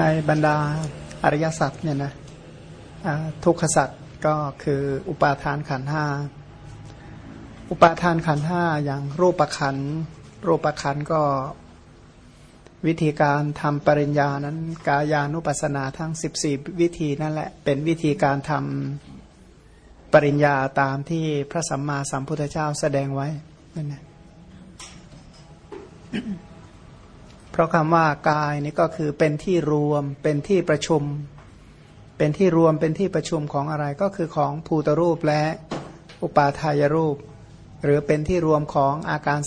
ในบรรดาอริยสัจเนี่ยนะทุกขสัจก็คืออุปาทานขันห้าอุปาทานขันห้าอย่างรูปขันรูปขันก็วิธีการทำปริญญานั้น กายานุปัสสนาทั้ง 14 วิธีนั่นแหละเป็นวิธีการทำปริญญาตามที่พระสัมมาสัมพุทธเจ้าแสดงไว้นั่นนะ เพราะคำว่ากายนี่ก็คือเป็นที่รวมเป็นที่ประชุม เป็นที่รวมเป็นที่ประชุมของอะไรก็คือของภูตรูปและอุปาทายรูป หรือเป็นที่รวมของอาการ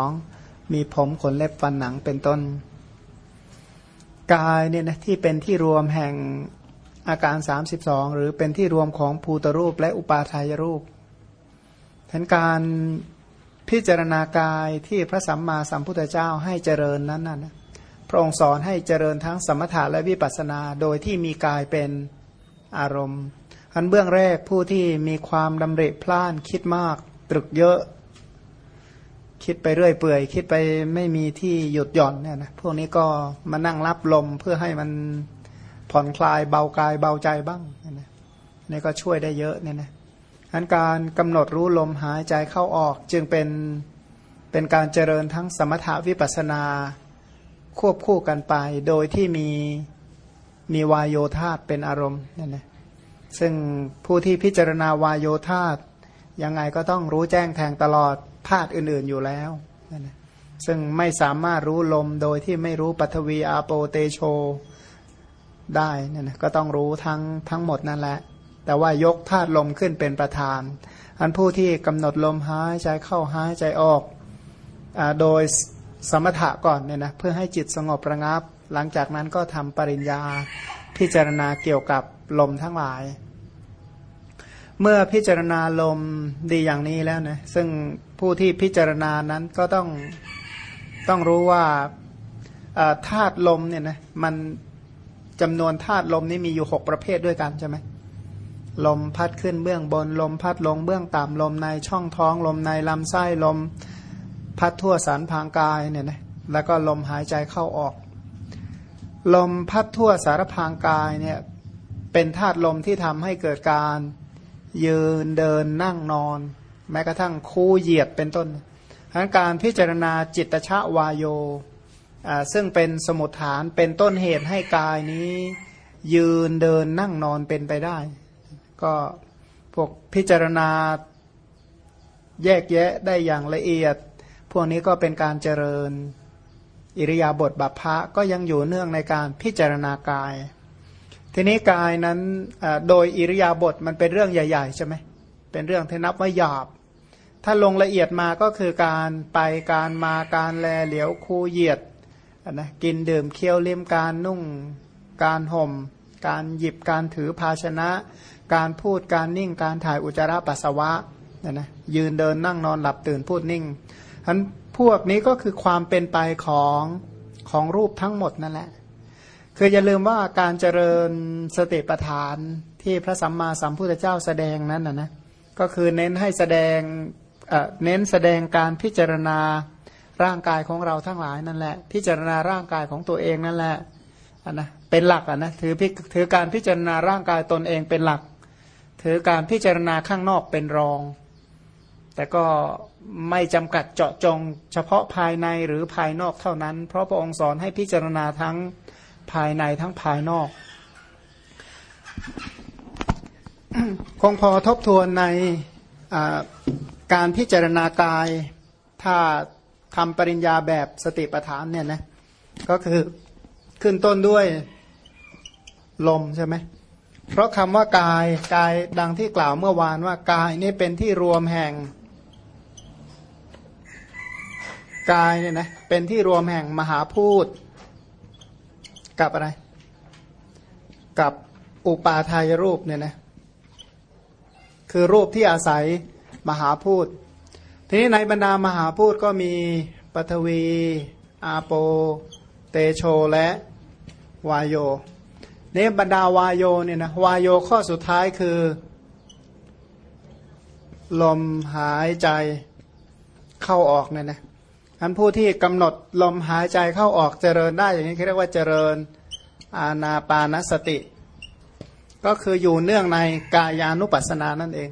32 มีผมขนเล็บฟันหนังเป็นต้น กายเนี่ยนะที่เป็นที่รวมแห่งอาการ 32 หรือเป็นที่รวมของภูตรูปและอุปาทายรูปทั้นการ พิจารณากายที่พระสัมมาสัมพุทธเจ้าให้เจริญนั้นนะพระองค์สอนให้เจริญทั้งสมถะและวิปัสสนา โดยที่มีกายเป็นอารมณ์อันเบื้องแรกผู้ที่มีความดำริพล่านคิดมาก ตรึกเยอะ คิดไปเรื่อยเปื่อย คิดไปไม่มีที่หยุดหย่อนเนี่ยนะพวกนี้ก็มานั่งรับลมเพื่อให้มันผ่อนคลายเบากายเบาใจบ้างนี่ก็ช่วยได้เยอะเนี่ยนะ อันการกำหนดรู้ลมหายใจเข้าออกจึงเป็นเป็นการเจริญทั้งสมถาวิปัสนาควบคู่กันไป โดยที่มีมีวายโยธาเป็นอารมณ์นั่นนะซึ่งผู้ที่พิจารณาวายโยธายังไงก็ต้องรู้แจ้งแทงตลอดธาตุอื่นๆอยู่แล้วนั่นนะซึ่งไม่สามารถรู้ลมโดยที่ไม่รู้ปัทวีอาโปเตโชได้นั่นนะก็ต้องรู้ทั้งทั้งหมดนั่นแหละ แต่ว่ายกธาตุลมขึ้นเป็นประธาน อันผู้ที่กำหนดลมหายใจเข้าหายใจออกอโดยสมถะก่อนเนี่ยนะเพื่อให้จิตสงบระงับ หลังจากนั้นก็ทำปริญญาพิจารณาเกี่ยวกับลมทั้งหลาย เมื่อพิจารณาลมดีอย่างนี้แล้วนะซึ่งผู้ที่พิจารณานั้นก็ต้องต้องรู้ว่าธาตุลมเนี่ยนะมันจำนวนธาตุลมนี้มีอยู่หกประเภทด้วยกันใช่ไหม ลมพัดขึ้นเบื้องบน ลมพัดลงเบื้องต่ำลมในช่องท้อง ลมในลำไส้ลมพัดทั่วสันพางกายเนี่ยนะแล้วก็ลมหายใจเข้าออก ลมพัดทั่วสารพางกายเนี่ยเป็นธาตุลมที่ทำให้เกิดการยืนเดินนั่งนอน แม้กระทั่งคู่เหยียดเป็นต้นทั้งการพิจารณาจิตชะวายโยซึ่งเป็นสมุทฐานเป็นต้นเหตุให้กายนี้ ยืนเดินนั่งนอนเป็นไปได้ ก็พวกพิจารณาแยกแยะได้อย่างละเอียด พวกนี้ก็เป็นการเจริญ อิริยาบถบัพพะก็ยังอยู่เนื่องในการพิจารณากาย ทีนี้กายนั้นโดยอิริยาบถมันเป็นเรื่องใหญ่ๆใช่ไหมเป็นเรื่องที่นับว่าหยาบ ถ้าลงละเอียดมาก็คือการไปการมาการแลเหลียวคูเหยียดนะกินดื่มเคี้ยวเลี้ยมการนุ่ง การห่ม การหยิบการถือภาชนะ การพูดการนิ่งการถ่ายอุจจาระปัสสาวะนี่ยนะยืนเดินนั่งนอนหลับตื่นพูดนิ่งฉะนั้นพวกนี้ก็คือความเป็นไปของของรูปทั้งหมดนั่นแหละ คืออย่าลืมว่าการเจริญสติปัฏฐานที่พระสัมมาสัมพุทธเจ้าแสดงนั้นนะนะก็คือเน้นให้แสดงเน้นแสดงการพิจารณาร่างกายของเราทั้งหลายนั่นแหละ พิจารณาร่างกายของตัวเองนั่นแหละนะเป็นหลักอะนะถือถือการพิจารณาร่างกายตนเองเป็นหลัก ถือการพิจารณาข้างนอกเป็นรอง แต่ก็ไม่จำกัดเจาะจงเฉพาะภายในหรือภายนอกเท่านั้น เพราะพระองค์สอนให้พิจารณาทั้งภายในทั้งภายนอก คงพอทบทวนในการพิจารณากาย ถ้าทำปริญญาแบบสติปัฏฐานเนี่ยนะก็คือขึ้นต้นด้วยลมใช่ไหม เพราะคำว่ากายกายดังที่กล่าวเมื่อวานว่ากายนี่เป็นที่รวมแห่งกายเนี่ยนะเป็นที่รวมแห่งมหาพูดกับอะไร กับอุปาทายรูปเนี่ยนะคือรูปที่อาศัยมหาพูดทีนี้ในบรรดามหาพูดก็มีปฐวี อาโป เตโชและวายโย เนี่ยบรรดาวายโยเนี่ยนะวายโยข้อสุดท้ายคือ ลมหายใจเข้าออกเนี่ยนะท่านผู้ที่กำหนดลมหายใจเข้าออกเจริญได้อย่างนี้เรียกว่าเจริญอาณาปานสติ ก็คืออยู่เนื่องในกายานุปัสสนานั่นเอง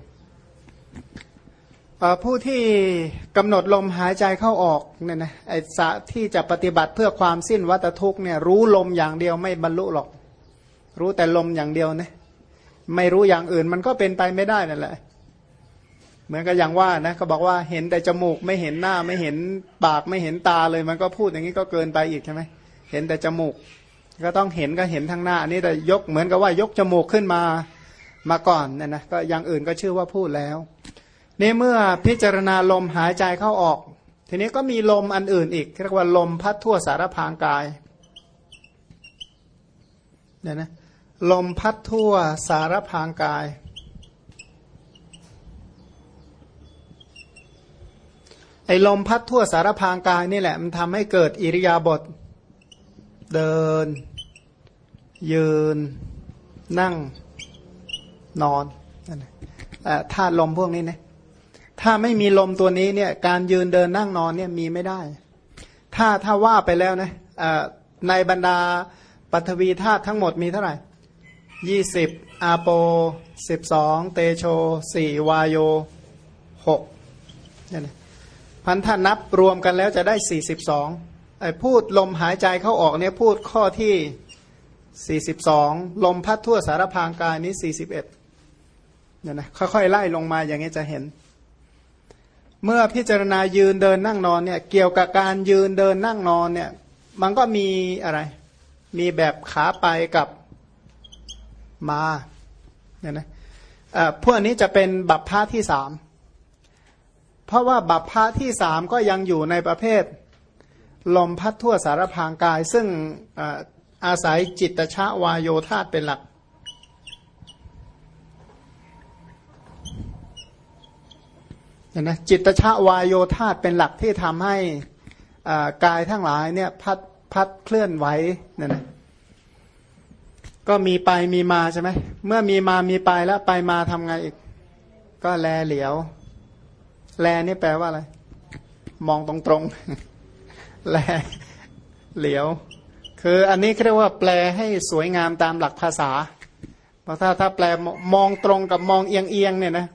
ผู้ที่กำหนดลมหายใจเข้าออกเนี่ยนะไอ้สะที่จะปฏิบัติเพื่อความสิ้นวัตทุกเนี่ยรู้ลมอย่างเดียวไม่บรรลุหรอก รู้แต่ลมอย่างเดียวนะไม่รู้อย่างอื่นมันก็เป็นไปไม่ได้นั่นแหละ เหมือนกับอย่างว่านะก็บอกว่าเห็นแต่จมูกไม่เห็นหน้าไม่เห็นปากไม่เห็นตาเลยมันก็พูดอย่างนี้ก็เกินไปอีกใช่ไหมเห็นแต่จมูก ก็ต้องเห็นก็เห็นทางหน้านี่แต่ยกเหมือนกับว่ายกจมูกขึ้นมามาก่อนนี่ยนะก็อย่างอื่นก็ชื่อว่าพูดแล้วนี่เมื่อพิจารณาลมหายใจเข้าออก ทีนี้ก็มีลมอันอื่นอีกเรียกว่าลมพัดทั่วสารพางกายเนี่ยนะ ลมพัดทั่วสารพางกาย ไอ้ลมพัดทั่วสารพางกายนี่แหละ มันทำให้เกิดอิริยาบถเดิน ยืน นั่ง นอนธาตุลมพวกนี้นะถ้าไม่มีลมตัวนี้เนี่ยการยืนเดินนั่งนอนเนี่ยมีไม่ได้ ถ้าถ้าว่าไปแล้วนะในบรรดาปัทวีธาตุทั้งหมดมีเท่าไหร่ ยี่สิบอาโปสิบสองเตโชสี่วายโยหกนี่นะพันธนับรวมกันแล้วจะได้สี่สิบสองไอ้พูดลมหายใจเข้าออกเนี่ยพูดข้อที่สี่สิบสองลมพัดทั่วสารพางกายนี้สี่สิบเอ็ดเนี่ยนะค่อยๆไล่ลงมาอย่างนี้จะเห็น เมื่อพิจารณายืนเดินนั่งนอนเนี่ยเกี่ยวกับการยืนเดินนั่งนอนเนี่ยมันก็มีอะไร มีแบบขาไปกับ มาเนี่ยนะพวกนี้จะเป็นบัพพาที่สามเพราะว่าบัพพาที่สามก็ยังอยู่ในประเภทลมพัดทั่วสารพางกาย ซึ่งอาศัยจิตชะวายโยธาเป็นหลัก นะจิตชาวายโยธาเป็นหลักที่ทำให้กายทั้งหลายเนี่ยพัดพัดเคลื่อนไหวเนี่ยนะ ก็มีไปมีมาใช่ไหมเมื่อมีมามีไปแล้วไปมาทำไงอีก ก็แลเหลียว แลนี่แปลว่าอะไร มองตรงตรงแลเหลียว คืออันนี้เรียกว่าแปลให้สวยงามตามหลักภาษาเพราะถ้าถ้าแปลมองตรงกับมองเอียงเอียงเนี่ยนะ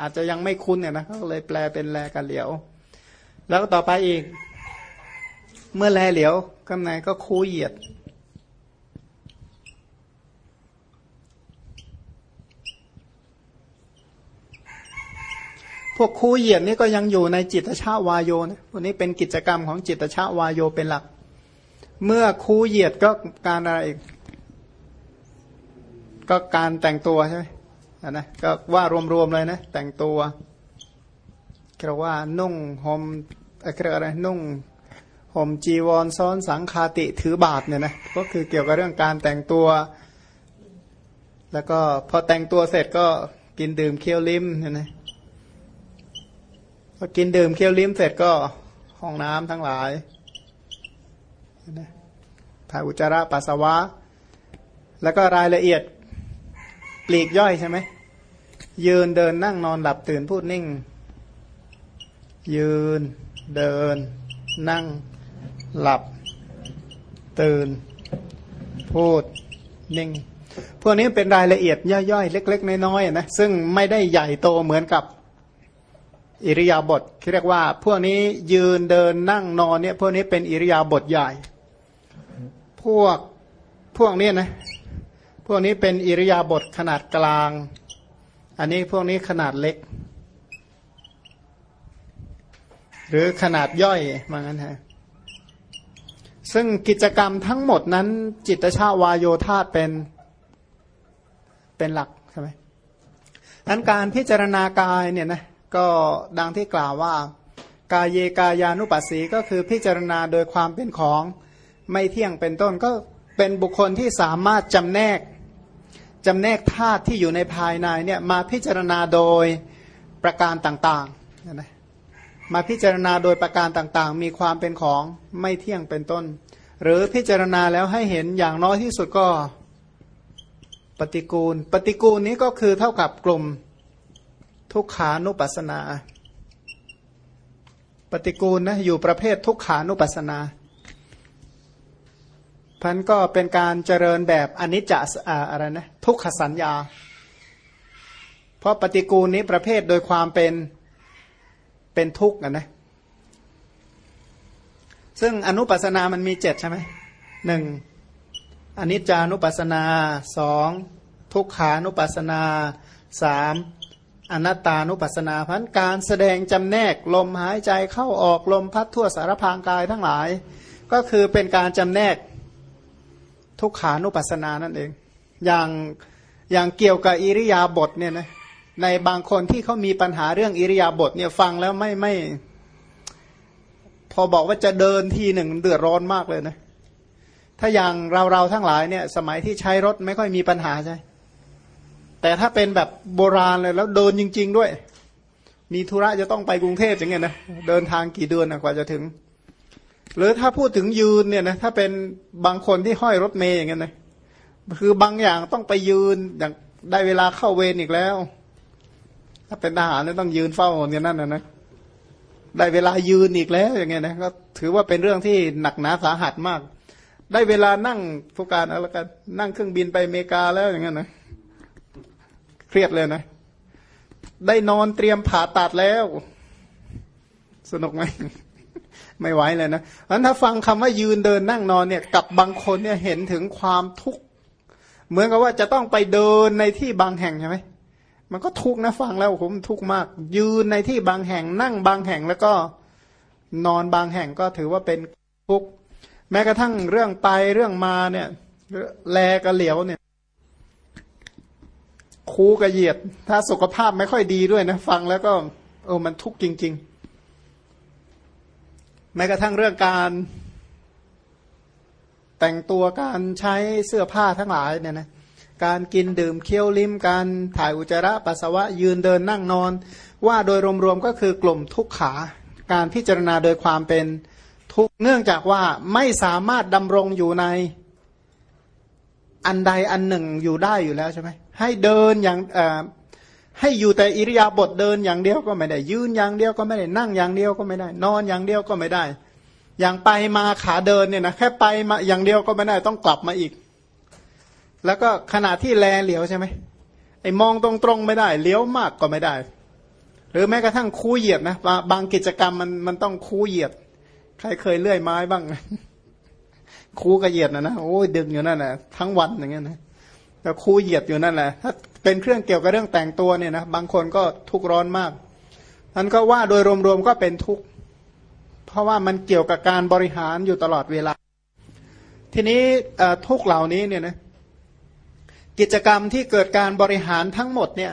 อาจจะยังไม่คุ้นเนี่ยนะเขาเลยแปลเป็นแลกันเหลียว แล้วต่อไปอีก เมื่อแลเหลียวข้างในก็คูเหยียด วกคูเหยียดนี่ก็ยังอยู่ในจิตชาวายโยนะพวกนี้เป็นกิจกรรมของจิตชาวายโยเป็นหลัก เมื่อคูเหยียดก็การอะไรอีก ก็การแต่งตัวใช่ไหมนะก็ว่ารวมๆเลยนะ แต่งตัวเรียกว่านุ่งห่มเรียกอะไรนุ่งห่มจีวรซ้อนสังคาติถือบาทเนี่ยนะก็คือเกี่ยวกับเรื่องการแต่งตัว แล้วก็พอแต่งตัวเสร็จก็กินดื่มเคี้ยวลิ้มเนี่ยนะ อกินดื่มเคี้ยวลิ้มเสร็จก็ห้องน้ำทั้งหลายถ่ายอุจจาระปัสสาวะ แล้วก็รายละเอียดปลีกย่อยใช่ไหมยืนเดินนั่งนอนหลับตื่นพูดนิ่ง ยืนเดิน นั่งหลับ ตื่น พูดนิ่ง พวกนี้เป็นรายละเอียดย่อยๆ เล็ก ๆ น้อยๆนะซึ่งไม่ได้ใหญ่โตเหมือนกับ อิริยาบถที่เรียกว่า พวกนี้ยืนเดินนั่งนอนเนี่ยพวกนี้เป็นอิริยาบถใหญ่ พวกพวกนี้นะพวกนี้เป็นอิริยาบถขนาดกลาง อันนี้พวกนี้ขนาดเล็ก หรือขนาดย่อยมางั้นฮะซึ่งกิจกรรมทั้งหมดนั้น จิตชาวายโยธาเป็นเป็นหลักใช่ไหมนั้นการพิจารณากายเนี่ยนะ ก็ดังที่กล่าวว่า กายเยกายานุปัสสีก็คือพิจารณาโดยความเป็นของไม่เที่ยงเป็นต้นก็เป็นบุคคลที่สามารถจำแนกจำแนกธาตุที่อยู่ในภายในเนี่ยมาพิจารณาโดยประการต่างๆนะมาพิจารณาโดยประการต่างๆ มีความเป็นของไม่เที่ยงเป็นต้น หรือพิจารณาแล้วให้เห็นอย่างน้อยที่สุดก็ปฏิกูล ปฏิกูลนี้ก็คือเท่ากับกลุ่ม ทุกขานุปัสนา ปฏิกูลนะอยู่ประเภททุกขานุปัสนาพันก็เป็นการเจริญแบบอนิจจอะไรนะทุกขสัญญา เพราะปฏิกูลนี้ประเภทโดยความเป็นเป็นทุกข์นะนะซึ่งอนุปัสนามันมีเจ็ดใช่ไหมหนึ่งอนิจจานุปัสนาสองทุกขานุปัสนาสาม อนัตตานุปัสนาพันการแสดงจำแนกลมหายใจเข้าออกลมพัดทั่วสารพางกายทั้งหลาย ก็คือเป็นการจำแนกทุกขานุปัสนานั่นเอง อย่างอย่างเกี่ยวกับอิริยาบถเนี่ยนะในบางคนที่เขามีปัญหาเรื่องอิริยาบถเนี่ยฟังแล้วไม่ไม่ พอบอกว่าจะเดินทีหนึ่งเดือดร้อนมากเลยนะ ถ้าอย่างเราเราทั้งหลายเนี่ย สมัยที่ใช้รถไม่ค่อยมีปัญหาใช่ แต่ถ้าเป็นแบบโบราณเลยแล้วเดินจริง ๆ ด้วย มีธุระจะต้องไปกรุงเทพอย่างเงี้ยนะเดินทางกี่เดือนกว่าจะถึง หรือถ้าพูดถึงยืนเนี่ยนะถ้าเป็นบางคนที่ห้อยรถเมย์อย่างเงี้ยนะคือบางอย่างต้องไปยืนอย่างได้เวลาเข้าเวรอีกแล้ว ถ้าเป็นทหารเนี่ยต้องยืนเฝ้าเนี่ยนั่นนะนะได้เวลายืนอีกแล้วอย่างเงี้ยนะก็ถือว่าเป็นเรื่องที่หนักหนาสาหัสมาก ได้เวลานั่งผู้การอะไรกันนั่งเครื่องบินไปอเมริกาแล้วอย่างเงี้ยนะ เครียดเลยนะ ได้นอนเตรียมผ่าตัดแล้ว สนุกไหมไม่ไหวเลยนะเพราะถ้าฟังคำว่ายืนเดินนั่งนอนเนี่ยกับบางคนเนี่ยเห็นถึงความทุกข์เหมือนกับว่าจะต้องไปเดินในที่บางแห่งใช่ไหมมันก็ทุกข์นะฟังแล้วผมทุกข์มาก ยืนในที่บางแห่งนั่งบางแห่งแล้วก็นอนบางแห่งก็ถือว่าเป็นทุกข์แม้กระทั่งเรื่องไปเรื่องมาเนี่ย แลกระเหลียวเนี่ย คูกระเหยียด ถ้าสุขภาพไม่ค่อยดีด้วยนะ ฟังแล้วก็เออมันทุกข์จริง ๆ แม้กระทั่งเรื่องการแต่งตัวการใช้เสื้อผ้าทั้งหลายเนี่ยนะการกินดื่มเคี้ยวลิ้ม การถ่ายอุจจาระปัสสาวะยืนเดินนั่งนอน ว่าโดยรวมๆก็คือกลุ่มทุกขา การพิจารณาโดยความเป็นทุกเนื่องจากว่าไม่สามารถดำรงอยู่ในอันใดอันหนึ่งอยู่ได้อยู่แล้วใช่ไหม ให้เดินอย่างให้อยู่แต่อิริยาบถเดินอย่างเดียวก็ไม่ได้ ยืนอย่างเดียวก็ไม่ได้นั่งอย่างเดียวก็ไม่ได้ นอนอย่างเดียวก็ไม่ได้ อย่างไปมาขาเดินเนี่ยนะแค่ไปมาอย่างเดียวก็ไม่ได้ต้องกลับมาอีก แล้วก็ขณะที่แลเหลียวใช่ไหมไอ้มองตรงๆไม่ได้เลี้ยวมากก็ไม่ได้ หรือแม้กระทั่งคูเหยียดนะบางกิจกรรมมันมันต้องคูเหยียด ใครเคยเลื่อยไม้บ้างคูกระเหยียดนะนะโอ้ยดึงอยู่นั่นแหละทั้งวันอย่างเงี้ยนะ แล้วคูเหยียดอยู่นั่นแหละ ถ้าเป็นเครื่องเกี่ยวกับเรื่องแต่งตัวเนี่ยนะบางคนก็ทุกร้อนมากนั้นก็ว่าโดยรวมๆก็เป็นทุกข์เพราะว่ามันเกี่ยวกับการบริหารอยู่ตลอดเวลา ทีนี้ทุกเหล่านี้เนี่ยนะกิจกรรมที่เกิดการบริหารทั้งหมดเนี่ย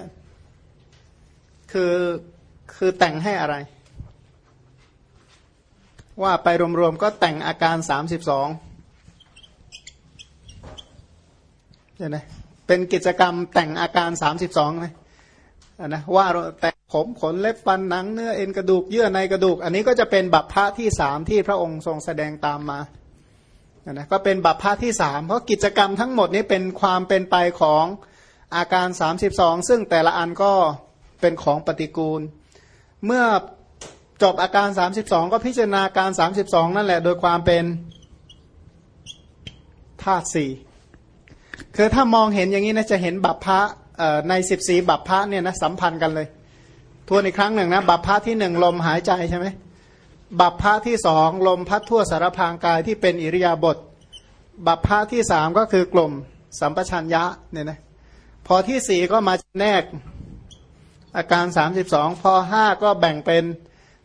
คือคือแต่งให้อะไร ว่าไปรวมๆก็แต่งอาการสามสิบสองเห็นไหม เป็นกิจกรรมแต่งอาการสามสิบสองนะนะว่าแต่ผมขนเล็บฟันหนังเนื้อเอ็นกระดูกเยื่อในกระดูก อันนี้ก็จะเป็นบัพพะที่สามที่พระองค์ทรงแสดงตามมานะก็เป็นบัพพะที่สามเพราะกิจกรรมทั้งหมดนี้เป็นความเป็นไปของอาการสามสิบสองซึ่งแต่ละอันก็เป็นของปฏิกูล เมื่อจบอาการสามสิบสองก็พิจารณาการสามสิบสองนั่นแหละ โดยความเป็นธาตุสี่ คือถ้ามองเห็นอย่างนี้นะจะเห็นบัพพะในสิบสีบัพพะเนี่ยนะสัมพันธ์กันเลยทวนอีกครั้งหนึ่งนะบัพพะที่หนึ่งลมหายใจใช่ไหมบัพพะที่สองลมพัดทั่วสารพางกายที่เป็นอิริยาบถบัพพะที่สามก็คือกลุ่มสัมปชัญญะเนี่ยนะพอที่สี่ก็มาแนกอาการสามสิบสองพอห้าก็แบ่งเป็น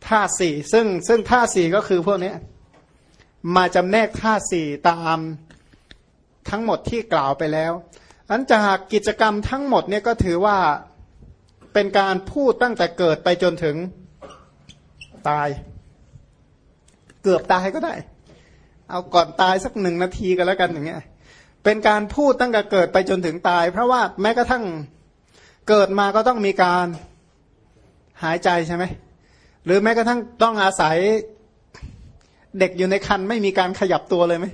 ท่าสี่ซึ่งซึ่งท่าสี่ก็คือพวกนี้มาจำแนกท่าสี่ตาม ทั้งหมดที่กล่าวไปแล้วอันจากกิจกรรมทั้งหมดเนี่ยก็ถือว่าเป็นการพูดตั้งแต่เกิดไปจนถึงตาย เกือบตายก็ได้ เอาก่อนตายสักหนึ่งนาทีก็แล้วกันอย่างเงี้ยเป็นการพูดตั้งแต่เกิดไปจนถึงตาย เพราะว่าแม้กระทั่งเกิดมาก็ต้องมีการหายใจใช่ไหมหรือแม้กระทั่งต้องอาศัยเด็กอยู่ในคันไม่มีการขยับตัวเลยไหม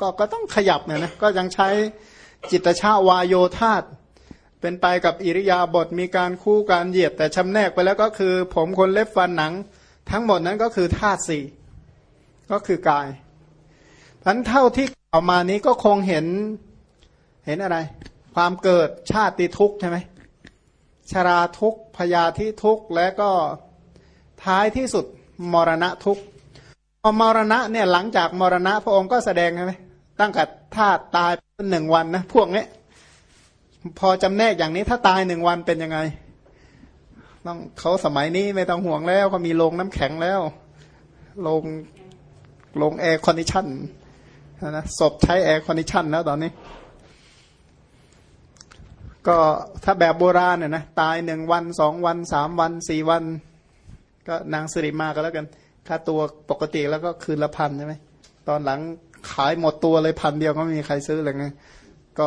ก็ก็ต้องขยับเนี่ยนะก็ยังใช้จิตชาวายโยธาตเป็นไปกับอิริยาบถมีการคู่การเหยียด แต่ชำแนกไปแล้วก็คือ ผมคนเล็บฟันหนัง ทั้งหมดนั้นก็คือธาตุสี่ก็คือกายพันเท่าที่กล่าวมานี้ก็คงเห็นเห็นอะไร ความเกิดชาติทุกข์ใช่ไหมชราทุกข์พยาธิทุกข์และก็ท้ายที่สุดมรณะทุกข์พอมรณะเนี่ยหลังจากมรณะพระองค์ก็แสดงใช่ไหม ตั้งแต่ถ้าตายหนึ่งวันนะพวกนี้พอจำแนกอย่างนี้ถ้าตายหนึ่งวันเป็นยังไง ต้องเขาสมัยนี้ไม่ต้องห่วงแล้วเขามีโรงน้ำแข็งแล้วโรงโรง air condition นะศพใช้ air condition แล้วตอนนี้ ก็ถ้าแบบโบราณเนี่ยนะตายหนึ่งวันสองวันสามวันสี่วัน ก็นางสิริมาก็แล้วกันถ้าตัวปกติแล้วก็คืนละพันใช่ไหมตอนหลัง ขายหมดตัวเลยพันเดียวก็ไม่มีใครซื้อเลยไงก็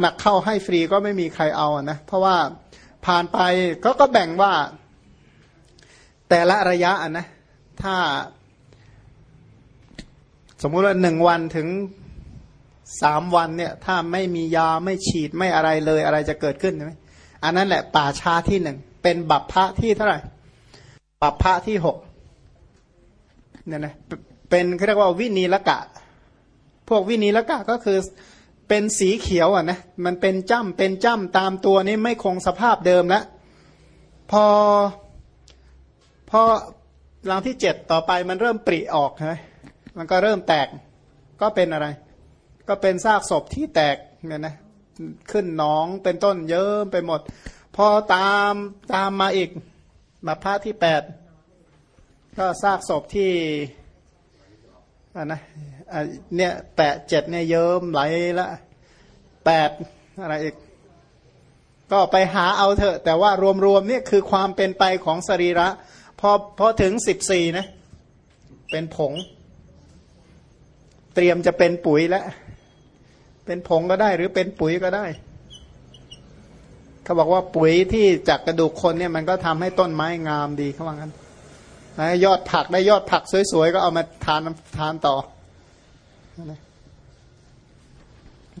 หนักๆเข้าให้ฟรีก็ไม่มีใครเอาอะนะเพราะว่าผ่านไปก็ก็แบ่งว่า แต่ละระยะอะนะถ้า สมมุติว่าหนึ่งวันถึงสามวันเนี่ย ถ้าไม่มียาไม่ฉีดไม่อะไรเลยอะไรจะเกิดขึ้นใช่ไหมอันนั้นแหละป่าชาที่หนึ่งเป็นบัพพะที่เท่าไหร่บัพพะที่หกเนี่ยนะเป็นเรียกว่าวินีละกะ พวกวินีละกะก็คือเป็นสีเขียวอะนะมันเป็นจ้ำเป็นจ้ำตามตัวนี้ไม่คงสภาพเดิมแล้วพอพอหลังที่เจ็ดต่อไปมันเริ่มปริออกใช่ไหมมันก็เริ่มแตกก็เป็นอะไร ก็เป็นซากศพที่แตกเนี่ยนะขึ้นหนองเป็นต้นเยิ้มไปหมด พอตามตามมาอีกมาพระที่แปดก็ซากศพที่อ่านะ เนี่ยแปดเจ็ดเนี่ยเยิ้มไหลละแปดอะไรอีก ก็ไปหาเอาเถอะ แต่ว่ารวมๆเนี่ยคือความเป็นไปของสรีระ พอพอถึงสิบสี่นะ เป็นผง เตรียมจะเป็นปุ๋ยแล้ว เป็นผงก็ได้หรือเป็นปุ๋ยก็ได้เขาบอกว่าปุ๋ยที่จากกระดูกคนเนี่ยมันก็ทำให้ต้นไม้งามดีเขาว่างั้นยอดผักได้ยอดผักสวยๆ ก็เอามาทานทานต่อ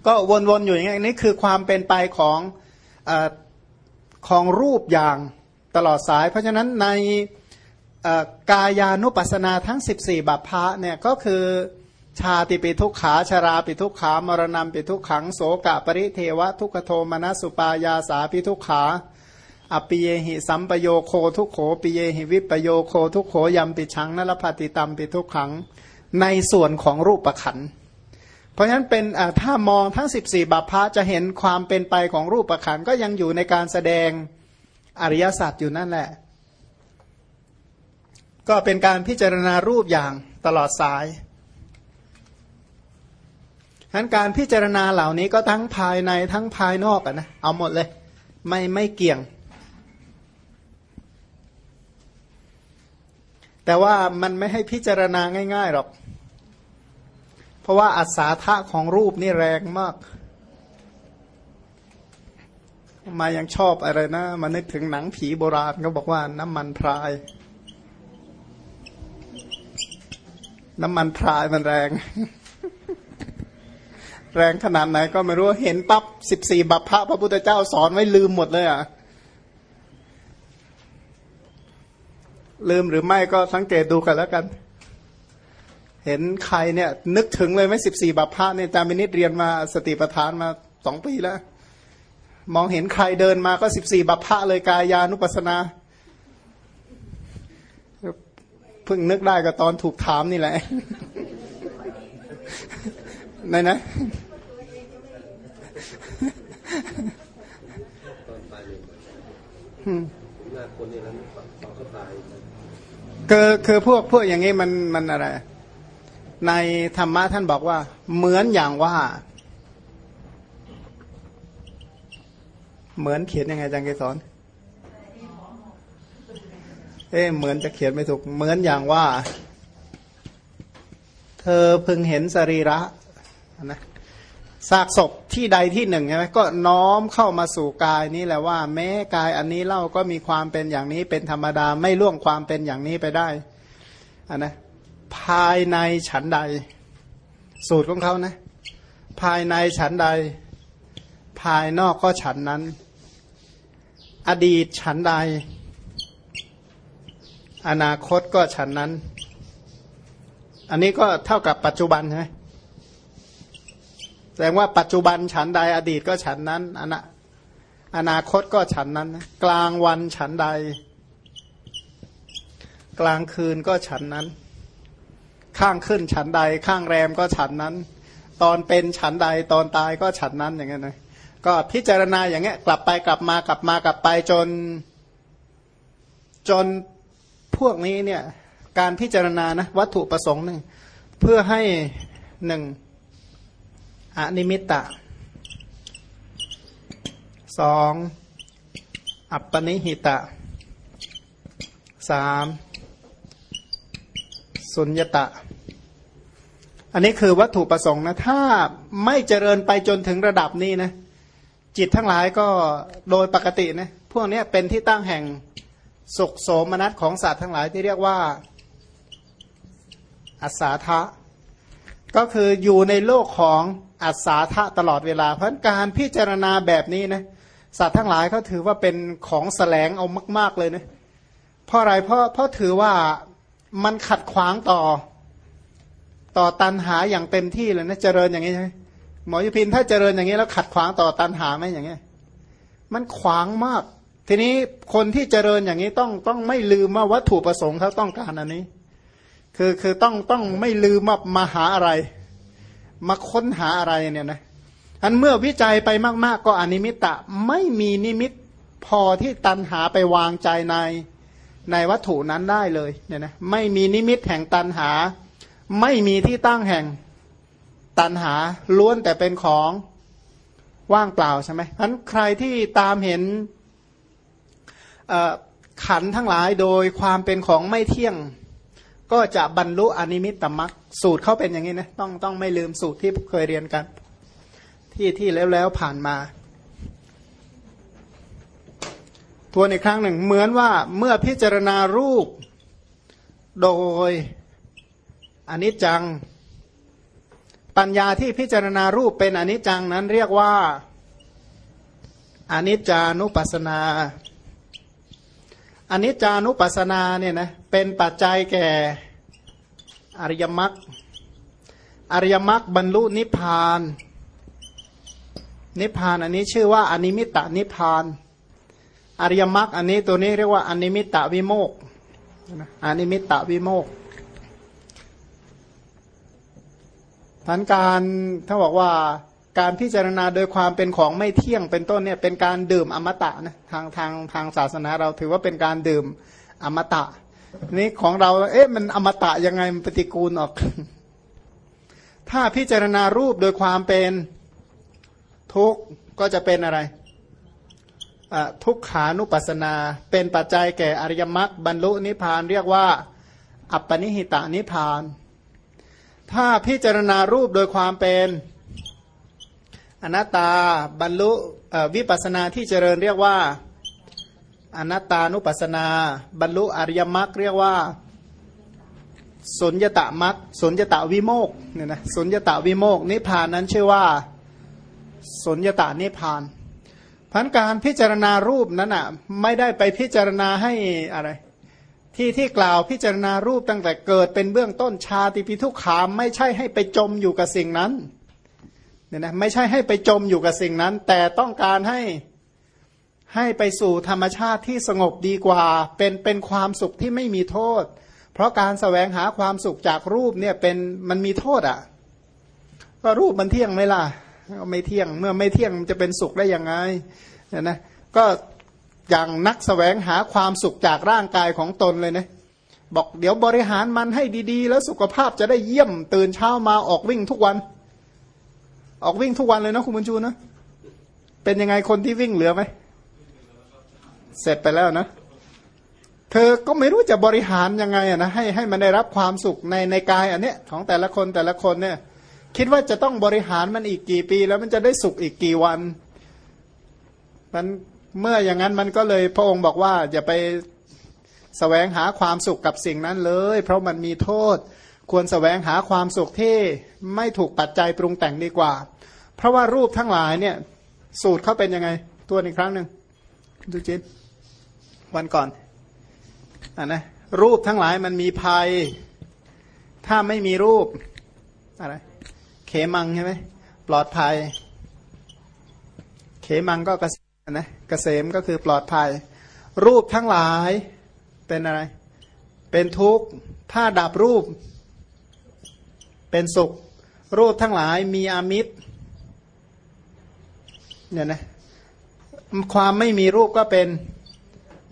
ก็วนๆอยู่อย่างนี้นี่คือความเป็นไปของอของรูปอย่างตลอดสาย เพราะฉะนั้นในกายานุปัสนาทั้ง 14 บัพพะเนี่ยก็คือชาติปิทุกขาชราปิทุกขามรณะปิทุกขังโสกะปริเทวะทุกโทมนัสุปายาสาปิทุกขาอปิเยหิสัมปโยโคทุกโขปิเยหิวิปโยโคทุกโขยำปิชังนรพัติตัมปิทุกขัง ในส่วนของรูปประขัน เพราะฉะนั้นเป็นถ้ามองทั้ง 14 บัพพะจะเห็นความเป็นไปของรูปประขันก็ยังอยู่ในการแสดงอริยศาสัจอยู่นั่นแหละ ก็เป็นการพิจารณารูปอย่างตลอดสายฉะนั้นการพิจารณาเหล่านี้ก็ทั้งภายในทั้งภายนอกอะนะเอาหมดเลย ไม่ไม่เกี่ยง แต่ว่ามันไม่ให้พิจารณาง่ายๆหรอก เพราะว่าอัศาธะของรูปนี่แรงมาก มายังชอบอะไรนะมานึกถึงหนังผีโบราณก็บอกว่าน้ำมันพราย น้ำมันพรายมันแรง แรงขนาดไหนก็ไม่รู้เห็นปั๊บสิบสี่บัพพะพระพุทธเจ้าสอนไว้ลืมหมดเลยอะ ลืมหรือไม่ก็สังเกตดูกันแล้วกัน เห็นใครเนี่ย นึกถึงเลยไหมสิบสี่บัพพะเนี่ยจามินิตเรียนมาสติปัฏฐานมาสองปีแล้ว มองเห็นใครเดินมาก็สิบสี่บัพพะเลยกายานุปัสนาเพิ่งนึกได้ก็ตอนถูกถามนี่แหละไหนนะ คือคือพวกพวกอย่างนี้มันมันอะไร ในธรรมะท่านบอกว่า เหมือนอย่างว่า เหมือนเขียนยังไงจังเกสอนเอ๊เหมือนจะเขียนไม่ถูก เหมือนอย่างว่า เธอพึงเห็นสรีระนะ ซากศพที่ใดที่หนึ่งใช่ไหมก็น้อมเข้ามาสู่กายนี้แหละว่า แม้กายอันนี้เล่าก็มีความเป็นอย่างนี้เป็นธรรมดาไม่ล่วงความเป็นอย่างนี้ไปได้อันนะภายในฉันใด สูตรของเขานะ ภายในฉันใด ภายนอกก็ฉันนั้น อดีตฉันใด อนาคตก็ฉันนั้น อันนี้ก็เท่ากับปัจจุบันใช่ไหม แสดงว่าปัจจุบันฉันใดอดีตก็ฉันนั้นอนาอนาคตก็ฉันนั้นกลางวันฉันใด กลางคืนก็ฉันนั้น ข้างขึ้นฉันใด ข้างแรมก็ฉันนั้น ตอนเป็นฉันใดตอนตายก็ฉันนั้นอย่างเงี้ยนะก็พิจารณาอย่างเงี้ยกลับไปกลับมากลับมากลับไปจน จนพวกนี้เนี่ย การพิจารณานะวัตถุประสงค์หนึ่งเพื่อให้หนึ่ง อนิมิตตะสองอัปปนิหิตะสามสุญญตะ อันนี้คือวัตถุประสงค์นะ ถ้าไม่เจริญไปจนถึงระดับนี้นะ จิตทั้งหลายก็โดยปกตินะ พวกนี้เป็นที่ตั้งแห่งสุขโสมนัสของสัตว์ทั้งหลายที่เรียกว่าอัศาทะ ก็คืออยู่ในโลกของ อัศาทะตลอดเวลา เพราะการพิจารณาแบบนี้นะสัตว์ทั้งหลายเขาถือว่าเป็นของแสลงเอามาก ๆเลยนะเพราะอะไรเพราะเพราะถือว่ามันขัดขวางต่อ ต่อตันหาอย่างเต็มที่เลยนะเจริญอย่างนี้ใช่ไหมหมอยุพินถ้าเจริญอย่างนี้แล้วขัดขวางต่อตันหาไหมอย่างเงี้มันขวางมาก ทีนี้คนที่เจริญอย่างนี้ต้องต้องไม่ลืมว่าวัตถุประสงค์เขาต้องการอันนี้ คือคือต้องต้องไม่ลืมมามาหาอะไร มาค้นหาอะไรเนี่ยนะอันเมื่อวิจัยไปมาก ๆ ก็อนิมิตะไม่มีนิมิตพอที่ตันหาไปวางใจในในวัตถุนั้นได้เลยเนี่ยนะไม่มีนิมิตแห่งตันหา ไม่มีที่ตั้งแห่งตันหาล้วนแต่เป็นของว่างเปล่าใช่ไหมฉะนั้นใครที่ตามเห็นขันทั้งหลายโดยความเป็นของไม่เที่ยง ก็จะบรรลุอนิมิตตมักสูตรเขาเป็นอย่างนี้นะต้องต้องไม่ลืมสูตรที่เคยเรียนกัน ที่ที่แล้วแล้วผ่านมาทวนอีกครั้งหนึ่งเหมือนว่าเมื่อพิจารณารูปโดยอนิจจัง ปัญญาที่พิจารณารูปเป็นอนิจจังนั้นเรียกว่าอนิจจานุปัสนา อันิจจานุปัสสนาเนี่ยนะเป็นปัจจัยแก่อริยมรรคอริยมรรคบรรลุนิพพาน นิพพานอันนี้ชื่อว่าอนิมิตะนิพพาน อริยมรรคอันนี้ตัวนี้เรียกว่าอนิมิตะวิโมกอนิมิตะวิโมกทันการถ้าบอกว่า การพิจารณาโดยความเป็นของไม่เที่ยงเป็นต้นเนี่ยเป็นการดื่มอมตะนะทางทางทางศาสนาเราถือว่าเป็นการดื่มอมตะ นี่ของเราเอ๊ะมันอมตะยังไงมันปฏิกูลออก ถ้าพิจารณารูปโดยความเป็นทุกข์ก็จะเป็นอะไรทุกขานุปัสนา เป็นปัจจัยแก่อริยมรรคบรรลุนิพพานเรียกว่า อัปปนิหิตานิพพาน ถ้าพิจารณารูปโดยความเป็น อนัตตาบรรลุวิปัสนาที่เจริญเรียกว่าอนัตตานุปัสนา บรรลุอริยมรรคเรียกว่าสุญญตะมรรคสุญญตะวิโมกเนี่ยนะสุญญตะวิโมกนิพพานนั้นชื่อว่าสุญญตะนิพพานพันการพิจารณารูปนั้นอะไม่ได้ไปพิจารณาให้อะไร ที่ที่กล่าวพิจารณารูปตั้งแต่เกิดเป็นเบื้องต้นชาติปิทุกขามไม่ใช่ให้ไปจมอยู่กับสิ่งนั้น เนี่ยนะไม่ใช่ให้ไปจมอยู่กับสิ่งนั้น แต่ต้องการให้ให้ไปสู่ธรรมชาติที่สงบดีกว่า เป็นเป็นความสุขที่ไม่มีโทษ เพราะการสแสวงหาความสุขจากรูปเนี่ยเป็นมันมีโทษอะ่ะ ก็รูปมันเที่ยงไหมล่ะไม่เที่ยงเมื่อไม่เที่ยงมันจะเป็นสุขได้ยังไงเนี่ยนะก็อย่างนักสแสวงหาความสุขจากร่างกายของตนเลยนะบอกเดี๋ยวบริหารมันให้ดีๆ แล้วสุขภาพจะได้เยี่ยมตื่นเช้ามาออกวิ่งทุกวัน ออกวิ่งทุกวันเลยนะคุณบุญชูนะเป็นยังไงคนที่วิ่งเหลือไหมเสร็จไปแล้วนะ เธอก็ไม่รู้จะบริหารยังไงนะให้ให้มันได้รับความสุขในในกายอันเนี้ยของแต่ละคนแต่ละคนเนี่ย คิดว่าจะต้องบริหารมันอีกกี่ปี แล้วมันจะได้สุขอีกกี่วัน มันเมื่ออย่างนั้นมันก็เลยพระองค์บอกว่าอย่าไปสแสวงหาความสุขกับสิ่งนั้นเลย เพราะมันมีโทษ ควรสแสวงหาความสุขที่ไม่ถูกปัจจัยปรุงแต่งดีกว่า เพราะว่ารูปทั้งหลายเนี่ย สูตรเขาเป็นยังไง ตัวอีกครั้งหนึ่งดูจิตวันก่อนอ่านะรูปทั้งหลายมันมีภัย ถ้าไม่มีรูปอะไรเขมังใช่ไหมปลอดภัย เขมังก็เกษมนะเกษมก็คือปลอดภัย รูปทั้งหลายเป็นอะไร เป็นทุกข์ถ้าดับรูป เป็นสุข รูปทั้งหลายมีอามิตรเนี่ยนะความไม่มีรูปก็เป็น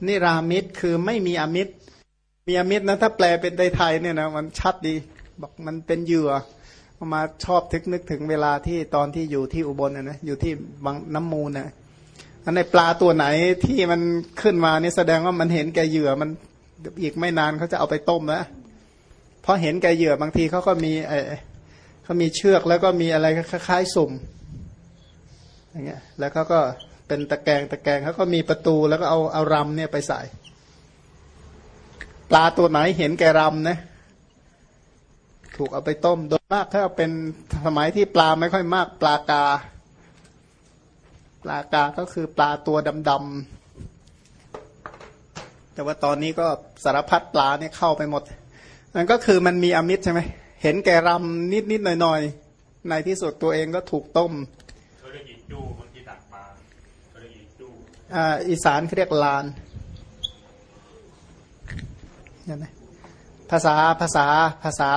นิรามิตรคือไม่มีอมิตร มีอมิตรนะถ้าแปลเป็นไทยเนี่ยนะมันชัดดี บอกมันเป็นเหยื่อมาชอบทึกนึกถึงเวลาที่ตอนที่อยู่ที่อุบลนะนะอยู่ที่บางน้ำมูลนะอันในปลาตัวไหนที่มันขึ้นมานี่แสดงว่ามันเห็นแก่เหยื่อมันอีกไม่นานเขาจะเอาไปต้มแล้ว พราะเห็นแก่เหยื่อบางทีเขาก็มีไอเขามีเชือกแล้วก็มีอะไรคล้ายๆสุ่มอย่างเงี้ยแล้วเขาก็เป็นตะแกรงตะแกรงเขาก็มีประตูแล้วก็เอาเอารำเนี่ยไปใส่ ปลาตัวไหนเห็นแกรำนะถูกเอาไปต้มโดยมากถ้าเป็นสมัยที่ปลาไม่ค่อยมาก ปลากา ปลากาก็คือปลาตัวดำๆแต่ว่าตอนนี้ก็สารพัดปลาเนี่ยเข้าไปหมด นั่นก็คือมันมีอมิตรใช่ไหมเห็นแกรำนิดๆหน่อยๆในที่สุดตัวเองก็ถูกต้มเขาเรียกอีจูบางทีตักปลาเขาเรียกอีจูอ่าอีสานเขาเรียกลานเนี่ยนะภาษาภาษาภาษา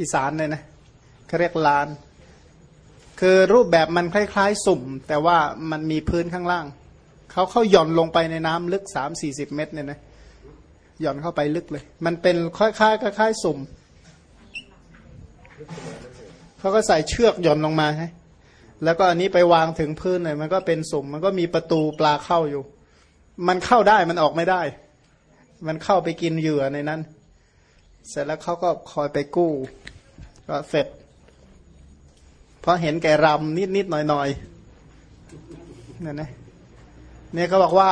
อีสานเลยนะเขาเรียกลาน คือรูปแบบมันคล้าย ๆ สุ่ม แต่ว่ามันมีพื้นข้างล่างเขาเข้าหย่อนลงไปในน้ำลึกสามสี่สิบเมตรเนี่ยนะ หย่อนเข้าไปลึกเลย มันเป็นคล้ายๆคล้ายๆสุ่มเขาก็ใส่เชือกหย่อนลงมาใช่แล้วก็อันนี้ไปวางถึงพื้นเลย มันก็เป็นสุ่ม มันก็มีประตูปลาเข้าอยู่ มันเข้าได้มันออกไม่ได้ มันเข้าไปกินเหยื่อในนั้น เสร็จแล้วเขาก็คอยไปกู้ ก็เสร็จเพราะเห็นแก่รำนิดนิดหน่อยหน่นี่ยนะ เนี่ยเขาบอกว่า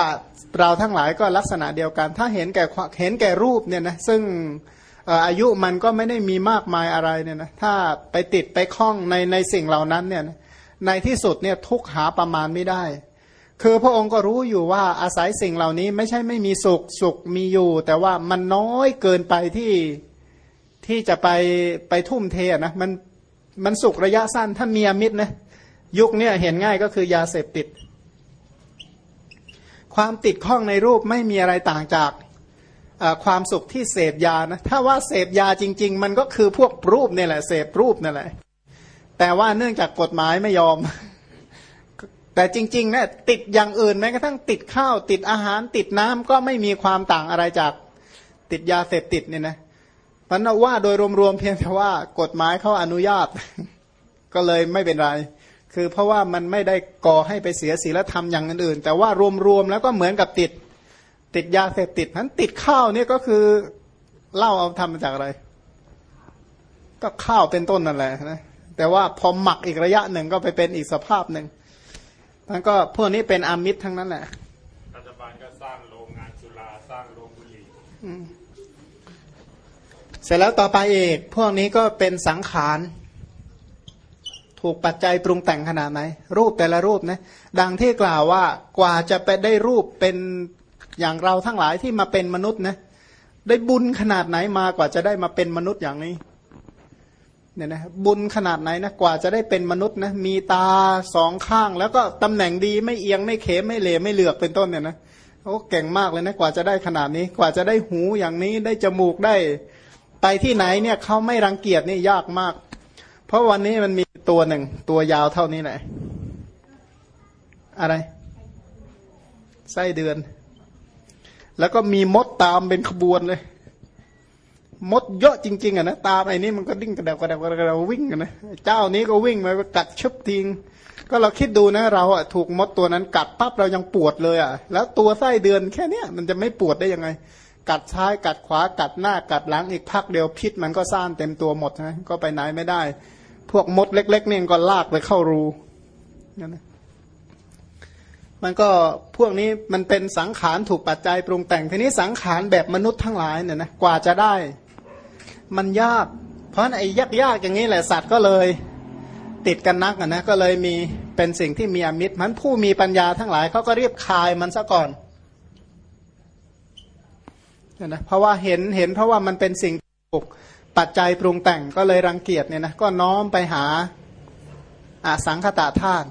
เราทั้งหลายก็ลักษณะเดียวกัน ถ้าเห็นแก่เห็นแก่รูปเนี่ยนะซึ่งอายุมันก็ไม่ได้มีมากมายอะไรเนี่ยนะถ้าไปติดไปคล้องในในสิ่งเหล่านั้นเนี่ยในที่สุดเนี่ยทุกหาประมาณไม่ได้ คือพระองค์ก็รู้อยู่ว่าอาศัยสิ่งเหล่านี้ไม่ใช่ไม่มีสุขสุขมีอยู่ แต่ว่ามันน้อยเกินไปที่ที่จะไปไปทุ่มเทนะมันมันสุขระยะสั้นถ้ามีอมิตรนะยุคนี้เห็นง่ายก็คือยาเสพติด ความติดข้องในรูปไม่มีอะไรต่างจากความสุขที่เสพยานะถ้าว่าเสพยาจริง ๆ มันก็คือพวกรูปนี่แหละเสพรูปนั่นแหละ แต่ว่าเนื่องจากกฎหมายไม่ยอม แต่จริงๆนะติดอย่างอื่นแม้กระทั่งติดข้าว ติดอาหารติดน้ำก็ไม่มีความต่างอะไรจากติดยาเสพติดเนี่ยนะมันว่าโดยรวมๆเพียงแต่ว่ากฎหมายเขาอนุญาต ก็เลยไม่เป็นไร คือเพราะว่ามันไม่ได้ก่อให้ไปเสียศีลธรรมอย่างอื่น แต่ว่ารวมๆแล้วก็เหมือนกับติด ติดยาเสพติดนั้นติดข้าวเนี่ยก็คือเล่าเอาทำมาจากอะไร ก็ข้าวเป็นต้นนั่นแหละนะแต่ว่าพอหมักอีกระยะหนึ่งก็ไปเป็นอีกสภาพหนึ่งมันก็พวกนี้เป็นอามิตรทั้งนั้นแหละรัฐบาลก็สร้างโรงงานจุฬาสร้างโรงบุหรี่เสร็จแล้วต่อไปเอกพวกนี้ก็เป็นสังขาร ถูกปัจจัยปรุงแต่งขนาดไหน รูปแต่ละรูปนะดังที่กล่าวว่ากว่าจะไปได้รูปเป็นอย่างเราทั้งหลายที่มาเป็นมนุษย์นะได้บุญขนาดไหนมากว่าจะได้มาเป็นมนุษย์อย่างนี้เนี่ยนะบุญขนาดไหนนะกว่าจะได้เป็นมนุษย์นะมีตาสองข้าง แล้วก็ตำแหน่งดีไม่เอียงไม่เขมไม่เหลไม่เหลือกเป็นต้นเนี่ยนะเขาเก่งมากเลยนะกว่าจะได้ขนาดนี้ กว่าจะได้หูอย่างนี้ได้จมูกได้ ไปที่ไหนเนี่ยเขาไม่รังเกียจนี่ยากมาก เพราะวันนี้มันมี ตัวหนึ่ง ตัวยาวเท่านี้แหละ อะไร ไส้เดือน แล้วก็มีมดตามเป็นขบวนเลย มดเยอะจริง ๆอะนะตามไอ้นี่มันก็ดิ้งกระเดวกระเดวกระเดววิ่งกันนะเจ้านี้ก็วิ่งมากัดชึบทิ้งก็เราคิดดูนะเราอะถูกมดตัวนั้นกัดปั๊บเรายังปวดเลยอะ แล้วตัวไส้เดือนแค่เนี้ยมันจะไม่ปวดได้ยังไง กัดซ้ายกัดขวากัดหน้ากัดหลังอีกพักเดียวพิษมันก็ซ่านเต็มตัวหมดนะก็ไปไหนไม่ได้ พวกมดเล็ก ๆ เนี่ยก็ลากไปเข้ารูนั่นนะมันก็พวกนี้มันเป็นสังขารถูกปัจจัยปรุงแต่งทีนี้สังขารแบบมนุษย์ทั้งหลายเนี่ยนะกว่าจะได้ มันยาก เพราะไอ้ยากยากอย่างนี้แหละสัตว์ก็เลยติดกันนักนะก็เลยมีเป็นสิ่งที่มีอมิตรมันผู้มีปัญญาทั้งหลายเขาก็เรียบคายมันซะก่อนนะเพราะว่าเห็นเห็นเพราะว่ามันเป็นสิ่งถูก ปัจจัยปรุงแต่งก็เลยรังเกียจเนี่ยนะก็น้อมไปหาอสังคตาธาตุ